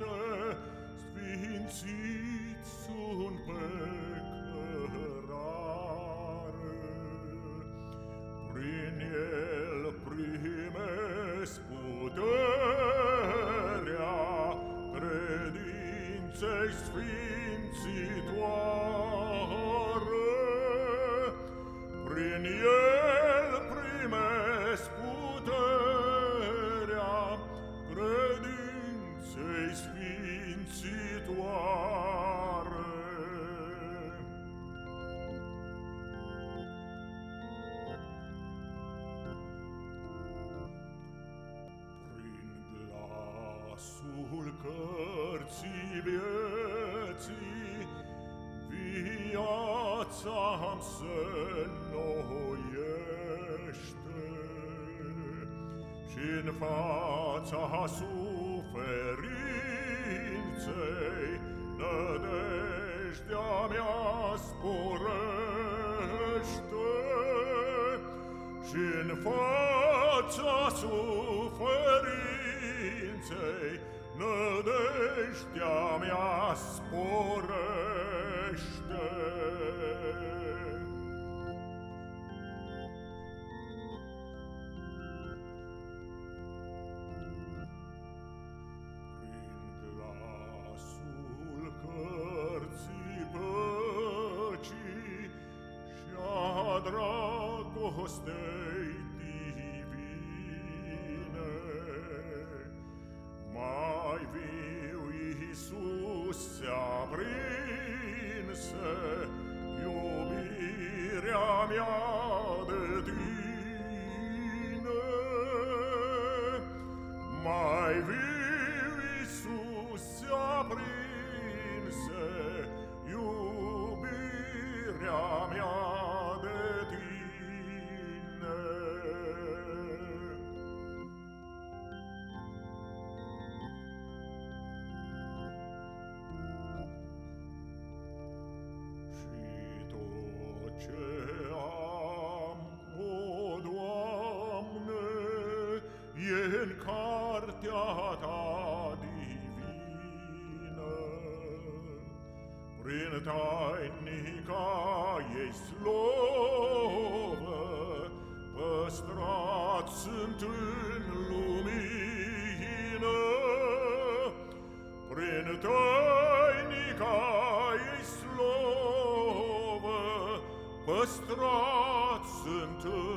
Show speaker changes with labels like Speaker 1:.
Speaker 1: wilde svincits un pecărare. Prin el primesc puterea credinței sfințitoare, trecătoare. Prin glasul cărții vieții, viața am să noiește și în fața suferinței, ființei, nădejdea mea sporește și-n fața suferinței, nădejdea mea sporește. Dragostei divine, mai viu Iisus se-a prinse iubirea mea de tine. Mai viu Iisus se-a prinse iubirea e în cartea ta divină. Prin tainica ei slovă, păstrat sunt în lumină. Prin tainica ei slovă, păstrat sunt în